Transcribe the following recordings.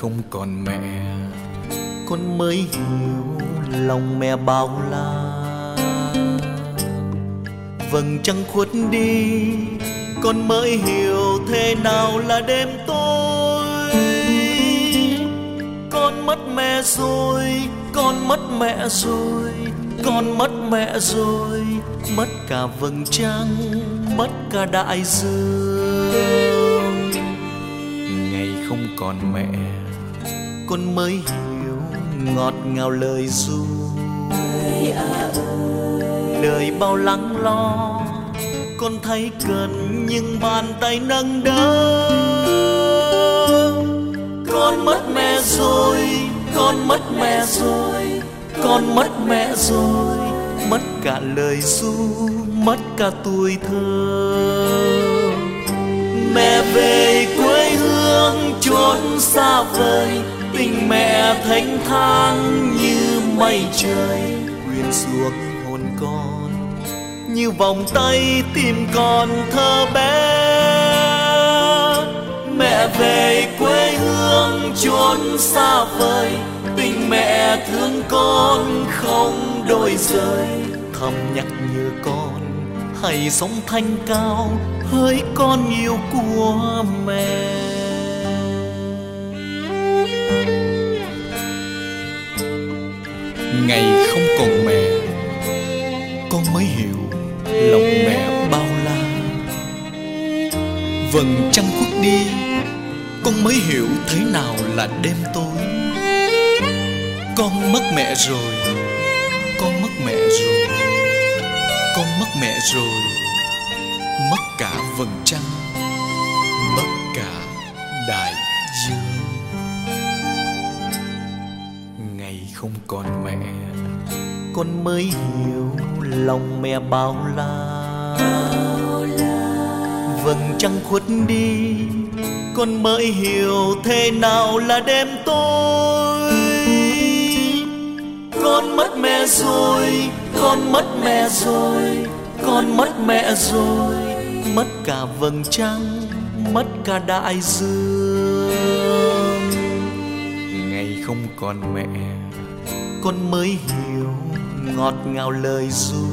không còn mẹ. Con mới hiểu lòng mẹ bao la. Vầng trăng khuất đi con mới hiểu thế nào là đêm tối. Con mất mẹ rồi con mất mẹ rồi con mất mẹ rồi. Mất cả vầng trăng mất cả đại dương. Ngày không còn mẹ con mới hiểu ngọt ngào lời ru đời bao lắng lo, con thấy cần nhưng bàn tay nâng đỡ. Con mất mẹ rồi, con mất mẹ rồi, con mất mẹ rồi. Mất cả lời ru mất cả tuổi thơ. Mẹ về quê hương chốn xa vời tình mẹ thanh thang như mây trời. Quyện xuống hồn con như vòng tay tìm con thơ bé. Mẹ về quê hương chốn xa vời tình mẹ thương con không đôi rời. thầm nhắc nhở con hãy sống thanh cao hỡi con yêu của mẹ ngày không còn mẹ. Con mới hiểu lòng mẹ bao la. Vầng trăng khuất đi, con mới hiểu thế nào là đêm tối. Con mất mẹ rồi, con mất mẹ rồi. Con mất mẹ rồi, mất cả vầng trăng. Con mới hiểu lòng mẹ bao la. Vầng trăng khuất đi con mới hiểu thế nào là đêm tối. Con mất mẹ rồi con mất mẹ rồi con mất mẹ rồi. Mất cả vầng trăng mất cả đại dương. Ngày không còn mẹ con mới hiểu ngọt ngào lời ru.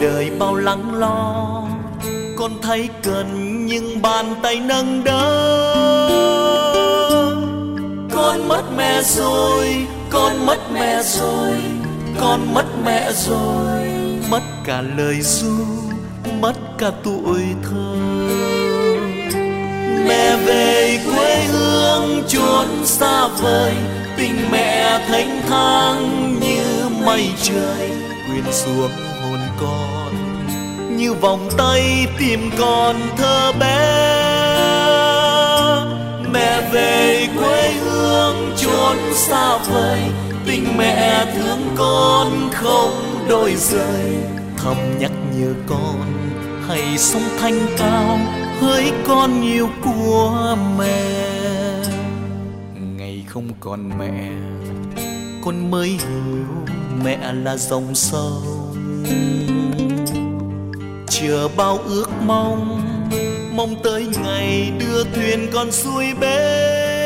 Đời bao lắng lo, con thấy cần nhưng bàn tay nâng đỡ. Con mất mẹ rồi, con mất mẹ rồi, con mất mẹ rồi. Mất cả lời ru, mất cả tuổi thơ. Mẹ về chốn xa vời tình mẹ thanh thang như mây trời. Quyện xuống hồn con như vòng tay tìm con thơ bé. Mẹ về quê hương chốn xa vời tình mẹ thương con không đôi rời. Thầm nhắc nhở con hãy sống thanh cao hỡi con yêu của mẹ ngày không còn mẹ. Con mới hiểu mẹ là dòng sông. Chưa bao ước mong mong tới ngày đưa thuyền con xuôi bên.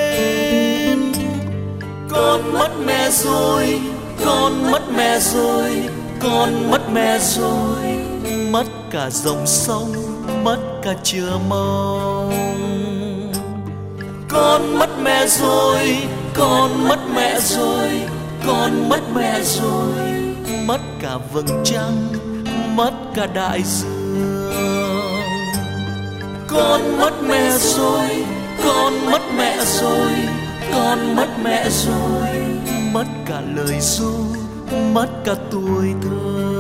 Con mất mẹ rồi, con mất mẹ rồi, con mất mẹ rồi. Mất cả dòng sông, mất cả chưa mong con mất mẹ rồi, con mất mẹ rồi, con mất mẹ rồi. Mất cả vầng trăng, mất cả đại dương. Con mất mẹ rồi, con mất mẹ rồi, con mất mẹ rồi. Mất cả lời ru, mất cả tuổi thơ.